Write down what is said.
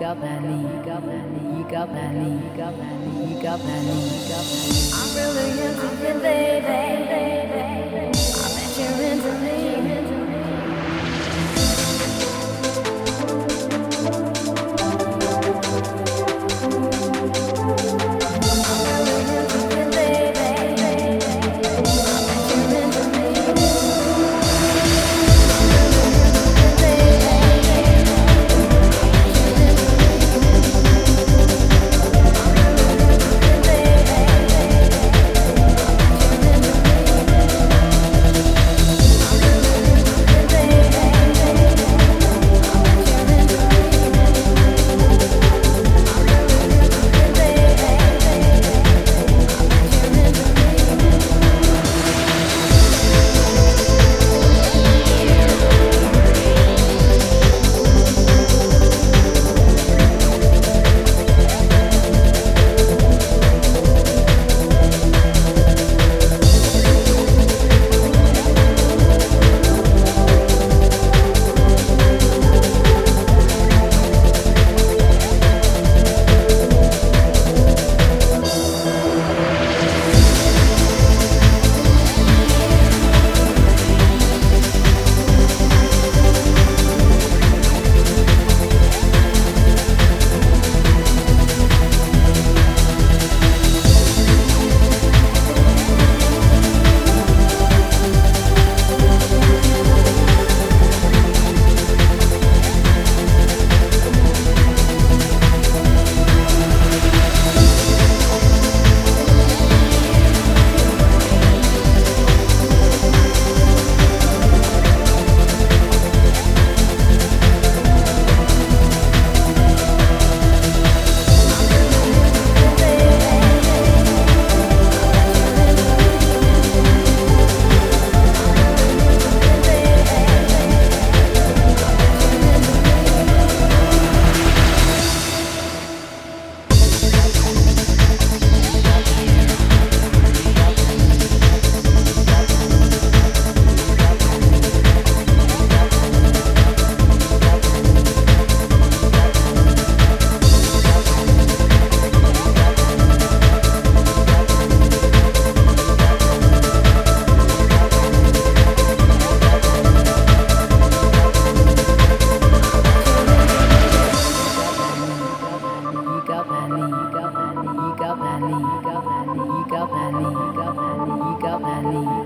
you got panic, you got panic, you got panic, you got panic, you got panic. I'm really into you, baby. I need.